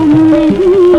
तुम नहीं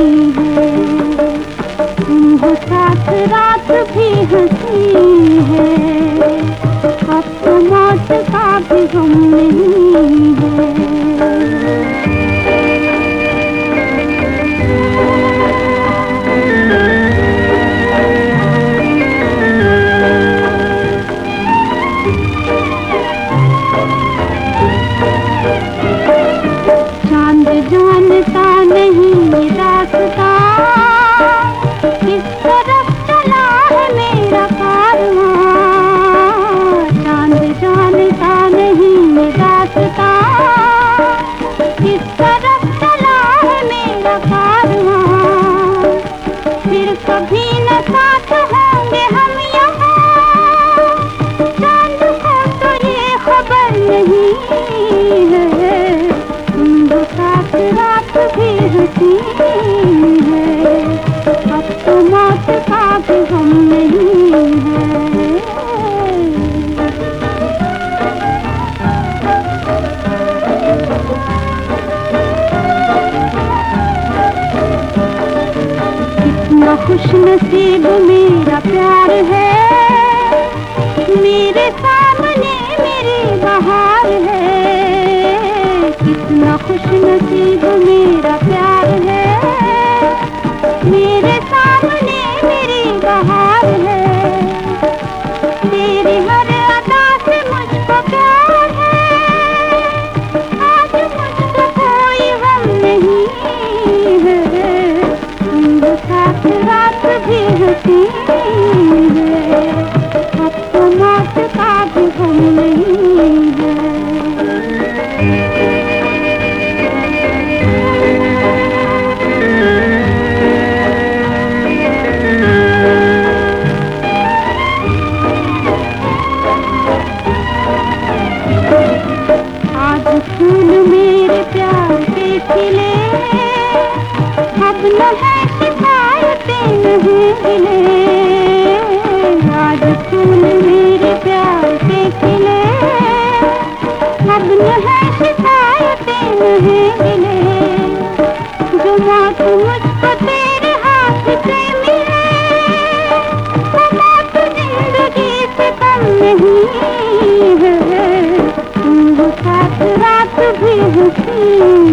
खुश नसीब मेरा प्यार है। मेरे सामने मेरी बहार है। कितना खुश नसीब मेरा साथ रात भी हँसी है। अब तो मौत का भी गम नहीं है आज फूल मेरे प्यार के खिले, अब न है नहीं है। वो साथ रात भी हँसी